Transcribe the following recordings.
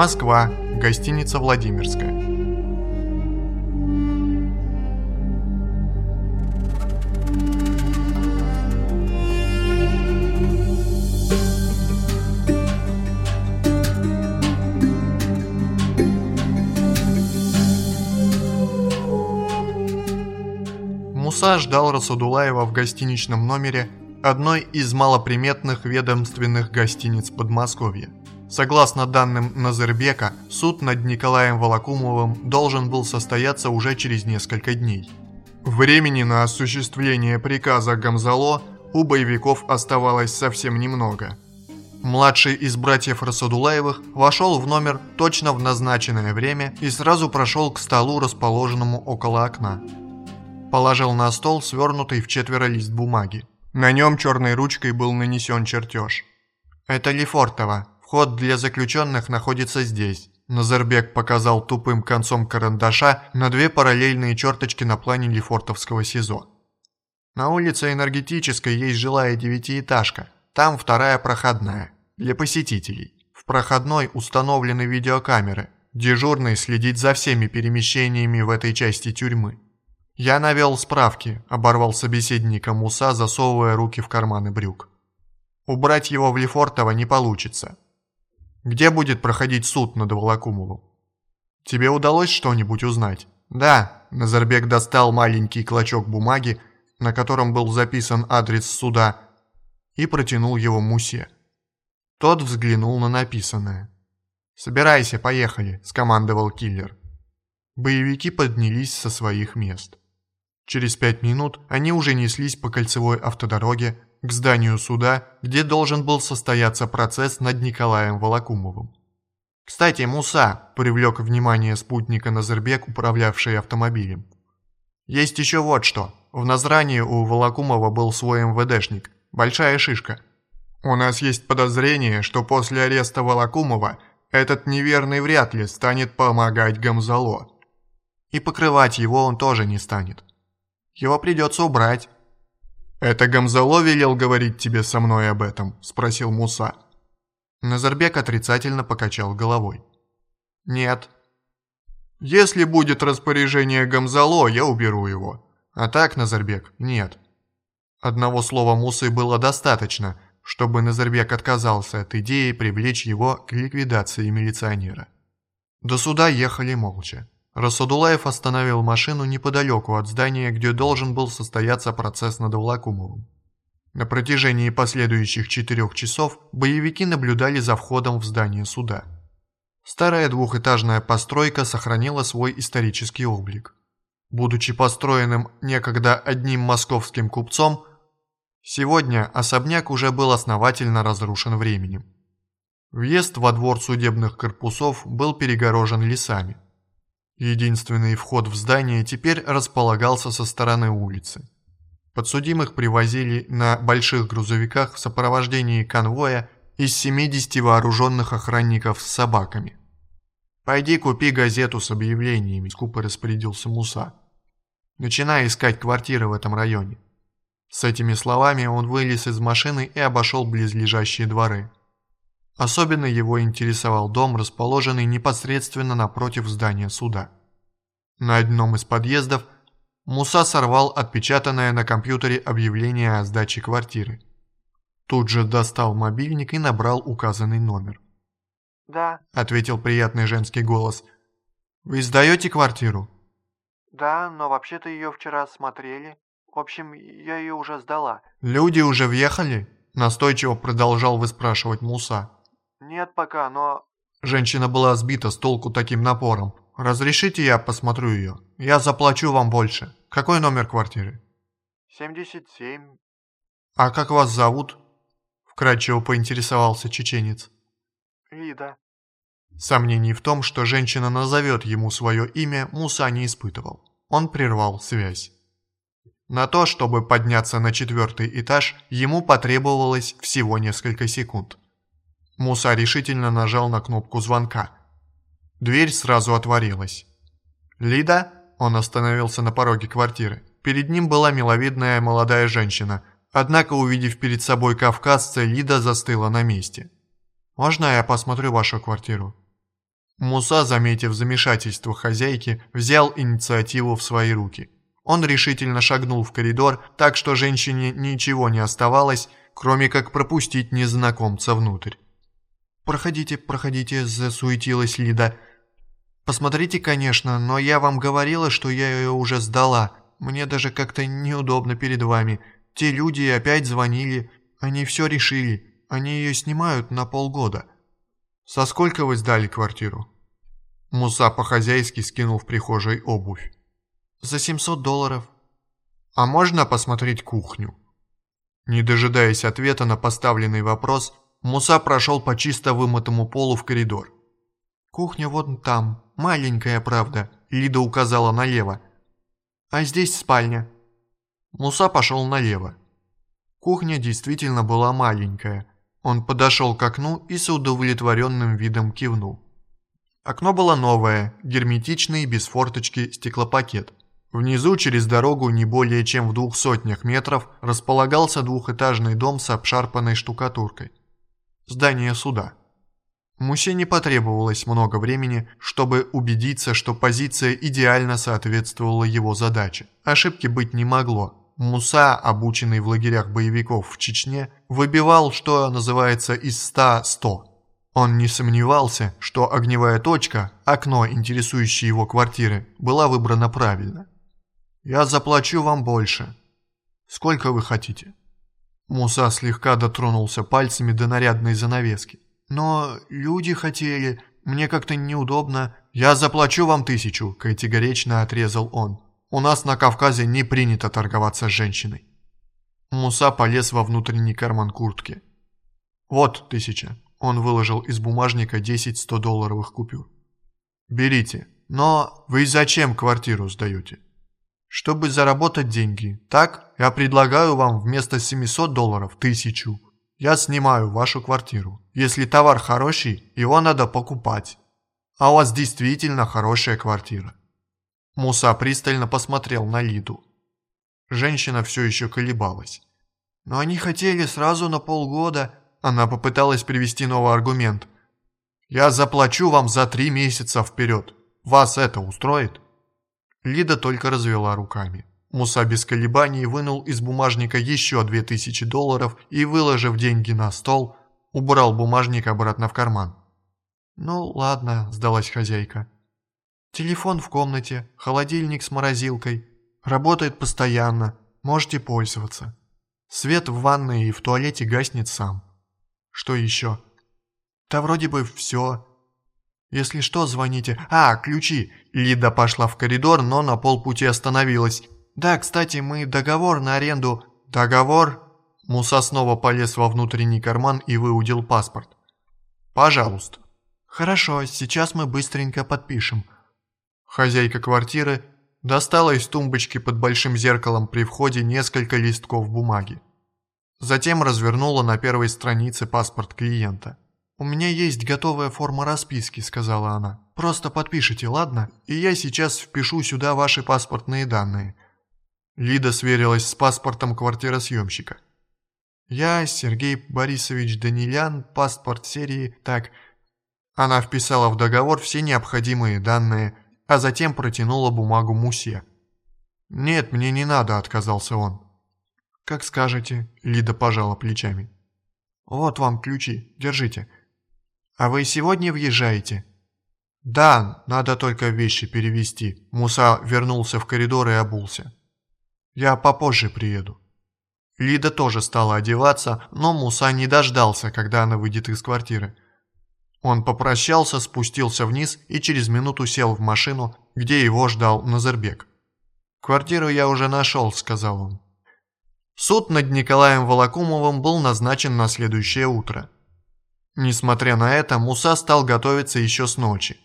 Москва, гостиница «Владимирская». Муса ждал Расудулаева в гостиничном номере одной из малоприметных ведомственных гостиниц Подмосковья. Согласно данным Назырбека, суд над Николаем Волокумовым должен был состояться уже через несколько дней. Времени на осуществление приказа Гамзало у боевиков оставалось совсем немного. Младший из братьев Расадулаевых вошел в номер точно в назначенное время и сразу прошел к столу, расположенному около окна. Положил на стол свернутый в четверо лист бумаги. На нем черной ручкой был нанесен чертеж. «Это Лефортово. Вход для заключенных находится здесь». Назарбек показал тупым концом карандаша на две параллельные черточки на плане Лефортовского СИЗО. На улице Энергетической есть жилая девятиэтажка. Там вторая проходная. Для посетителей. В проходной установлены видеокамеры. Дежурный следит за всеми перемещениями в этой части тюрьмы. «Я навел справки», – оборвал собеседника Муса, засовывая руки в карманы брюк. «Убрать его в Лефортово не получится. Где будет проходить суд над Волокумовым? Тебе удалось что-нибудь узнать?» «Да», – Назарбек достал маленький клочок бумаги, на котором был записан адрес суда, и протянул его Мусе. Тот взглянул на написанное. «Собирайся, поехали», – скомандовал киллер. Боевики поднялись со своих мест. Через пять минут они уже неслись по кольцевой автодороге к зданию суда, где должен был состояться процесс над Николаем Волокумовым. «Кстати, Муса», – привлек внимание спутника Назарбек, управлявший автомобилем. «Есть еще вот что. В Назране у Волокумова был свой МВДшник. Большая шишка. У нас есть подозрение, что после ареста Волокумова этот неверный вряд ли станет помогать Гамзало. И покрывать его он тоже не станет. Его придется убрать». «Это Гамзало велел говорить тебе со мной об этом?» – спросил Муса. Назарбек отрицательно покачал головой. «Нет». «Если будет распоряжение Гамзало, я уберу его. А так, Назарбек, нет». Одного слова Мусы было достаточно, чтобы Назарбек отказался от идеи привлечь его к ликвидации милиционера. До суда ехали молча. Расадулаев остановил машину неподалеку от здания, где должен был состояться процесс над Влакумовым. На протяжении последующих четырех часов боевики наблюдали за входом в здание суда. Старая двухэтажная постройка сохранила свой исторический облик. Будучи построенным некогда одним московским купцом, сегодня особняк уже был основательно разрушен временем. Въезд во двор судебных корпусов был перегорожен лесами. Единственный вход в здание теперь располагался со стороны улицы. Подсудимых привозили на больших грузовиках в сопровождении конвоя из 70 вооруженных охранников с собаками. «Пойди купи газету с объявлениями», – скупо распорядился Муса. «Начинай искать квартиры в этом районе». С этими словами он вылез из машины и обошел близлежащие дворы. Особенно его интересовал дом, расположенный непосредственно напротив здания суда. На одном из подъездов Муса сорвал отпечатанное на компьютере объявление о сдаче квартиры. Тут же достал мобильник и набрал указанный номер. «Да», — ответил приятный женский голос. «Вы сдаете квартиру?» «Да, но вообще-то ее вчера смотрели. В общем, я ее уже сдала». «Люди уже въехали?» — настойчиво продолжал выспрашивать Муса. «Нет пока, но...» Женщина была сбита с толку таким напором. «Разрешите я посмотрю ее? Я заплачу вам больше. Какой номер квартиры?» «Семьдесят семь». «А как вас зовут?» Вкратчиво поинтересовался чеченец. «Лида». Сомнений в том, что женщина назовет ему свое имя, Муса не испытывал. Он прервал связь. На то, чтобы подняться на четвертый этаж, ему потребовалось всего несколько секунд. Муса решительно нажал на кнопку звонка. Дверь сразу отворилась. «Лида?» Он остановился на пороге квартиры. Перед ним была миловидная молодая женщина. Однако, увидев перед собой кавказца, Лида застыла на месте. «Можно я посмотрю вашу квартиру?» Муса, заметив замешательство хозяйки, взял инициативу в свои руки. Он решительно шагнул в коридор, так что женщине ничего не оставалось, кроме как пропустить незнакомца внутрь. «Проходите, проходите», – засуетилась Лида. «Посмотрите, конечно, но я вам говорила, что я ее уже сдала. Мне даже как-то неудобно перед вами. Те люди опять звонили, они все решили. Они ее снимают на полгода». «Со сколько вы сдали квартиру?» Муса по-хозяйски скинул в прихожей обувь. «За 700 долларов». «А можно посмотреть кухню?» Не дожидаясь ответа на поставленный вопрос, Муса прошел по чисто вымытому полу в коридор. «Кухня вон там, маленькая, правда», — Лида указала налево. «А здесь спальня». Муса пошел налево. Кухня действительно была маленькая. Он подошел к окну и с удовлетворенным видом кивнул. Окно было новое, герметичный, без форточки, стеклопакет. Внизу, через дорогу не более чем в двух сотнях метров, располагался двухэтажный дом с обшарпанной штукатуркой. Здание суда. Мусе не потребовалось много времени, чтобы убедиться, что позиция идеально соответствовала его задаче. Ошибки быть не могло. Муса, обученный в лагерях боевиков в Чечне, выбивал, что называется, из 100 100. Он не сомневался, что огневая точка, окно, интересующее его квартиры, была выбрана правильно. «Я заплачу вам больше. Сколько вы хотите?» Муса слегка дотронулся пальцами до нарядной занавески. «Но люди хотели, мне как-то неудобно. Я заплачу вам тысячу», – категорично отрезал он. «У нас на Кавказе не принято торговаться с женщиной». Муса полез во внутренний карман куртки. «Вот тысяча». Он выложил из бумажника 10 100-долларовых купюр. «Берите. Но вы зачем квартиру сдаете?» «Чтобы заработать деньги. Так, я предлагаю вам вместо 700 долларов тысячу. Я снимаю вашу квартиру. Если товар хороший, его надо покупать. А у вас действительно хорошая квартира». Муса пристально посмотрел на Лиду. Женщина все еще колебалась. «Но они хотели сразу на полгода», она попыталась привести новый аргумент. «Я заплачу вам за три месяца вперед. Вас это устроит?» Лида только развела руками. Муса без колебаний вынул из бумажника еще две тысячи долларов и, выложив деньги на стол, убрал бумажник обратно в карман. «Ну, ладно», – сдалась хозяйка. «Телефон в комнате, холодильник с морозилкой. Работает постоянно, можете пользоваться. Свет в ванной и в туалете гаснет сам. Что еще? Да вроде бы все. Если что, звоните. А, ключи. Лида пошла в коридор, но на полпути остановилась. Да, кстати, мы договор на аренду... Договор? Муса снова полез во внутренний карман и выудил паспорт. Пожалуйста. Хорошо, сейчас мы быстренько подпишем. Хозяйка квартиры достала из тумбочки под большим зеркалом при входе несколько листков бумаги. Затем развернула на первой странице паспорт клиента. «У меня есть готовая форма расписки», — сказала она. «Просто подпишите, ладно? И я сейчас впишу сюда ваши паспортные данные». Лида сверилась с паспортом квартиросъемщика. «Я Сергей Борисович Данилян, паспорт серии, так...» Она вписала в договор все необходимые данные, а затем протянула бумагу Мусе. «Нет, мне не надо», — отказался он. «Как скажете», — Лида пожала плечами. «Вот вам ключи, держите». «А вы сегодня въезжаете?» «Да, надо только вещи перевести». Муса вернулся в коридор и обулся. «Я попозже приеду». Лида тоже стала одеваться, но Муса не дождался, когда она выйдет из квартиры. Он попрощался, спустился вниз и через минуту сел в машину, где его ждал Назарбек. «Квартиру я уже нашел», — сказал он. Суд над Николаем Волокумовым был назначен на следующее утро. Несмотря на это, Муса стал готовиться еще с ночи.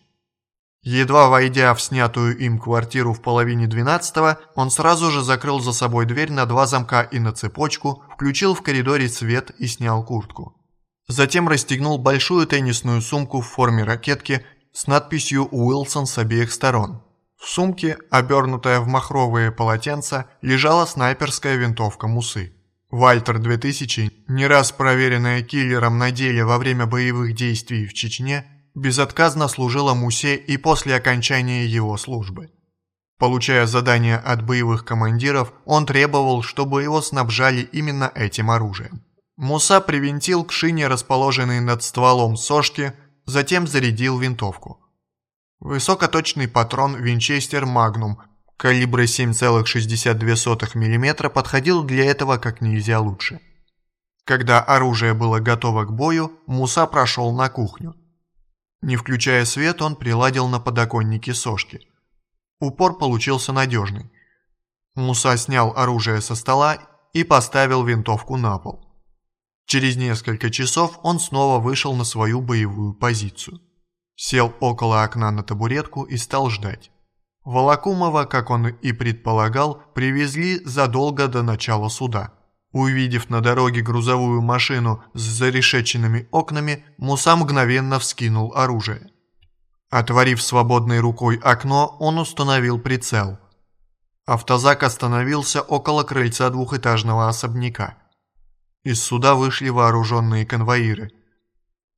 Едва войдя в снятую им квартиру в половине двенадцатого, он сразу же закрыл за собой дверь на два замка и на цепочку, включил в коридоре свет и снял куртку. Затем расстегнул большую теннисную сумку в форме ракетки с надписью «Уилсон» с обеих сторон. В сумке, обернутая в махровые полотенца, лежала снайперская винтовка Мусы. Вальтер 2000, не раз проверенная киллером на деле во время боевых действий в Чечне, безотказно служила Мусе и после окончания его службы. Получая задания от боевых командиров, он требовал, чтобы его снабжали именно этим оружием. Муса привинтил к шине, расположенной над стволом сошки, затем зарядил винтовку. Высокоточный патрон Винчестер Магнум калибра 7,62 мм подходил для этого как нельзя лучше. Когда оружие было готово к бою, Муса прошел на кухню. Не включая свет, он приладил на подоконнике сошки. Упор получился надежный. Муса снял оружие со стола и поставил винтовку на пол. Через несколько часов он снова вышел на свою боевую позицию. Сел около окна на табуретку и стал ждать. Волокумова, как он и предполагал, привезли задолго до начала суда. Увидев на дороге грузовую машину с зарешеченными окнами, Муса мгновенно вскинул оружие. Отворив свободной рукой окно, он установил прицел. Автозак остановился около крыльца двухэтажного особняка. Из суда вышли вооруженные конвоиры.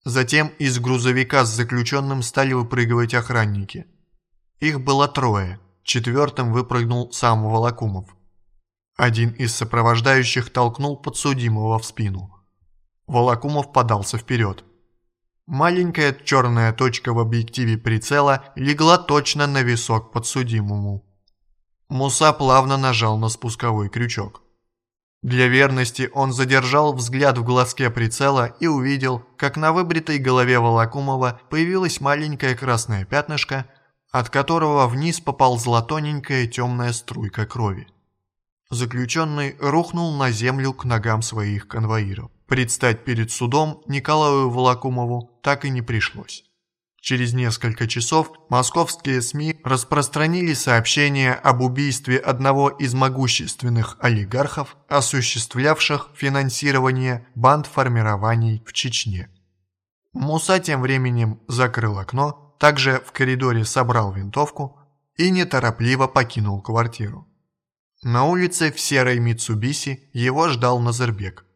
Затем из грузовика с заключенным стали выпрыгивать охранники. Их было трое, четвертым выпрыгнул сам Волокумов. Один из сопровождающих толкнул подсудимого в спину. Волокумов подался вперед. Маленькая черная точка в объективе прицела легла точно на висок подсудимому. Муса плавно нажал на спусковой крючок. Для верности он задержал взгляд в глазке прицела и увидел, как на выбритой голове Волокумова появилось маленькое красное пятнышко, от которого вниз поползла тоненькая темная струйка крови. Заключенный рухнул на землю к ногам своих конвоиров. Предстать перед судом Николаю Волокумову так и не пришлось. Через несколько часов московские СМИ распространили сообщение об убийстве одного из могущественных олигархов, осуществлявших финансирование банд формирований в Чечне. Муса тем временем закрыл окно, также в коридоре собрал винтовку и неторопливо покинул квартиру. На улице в серой Митсубиси его ждал Назарбек.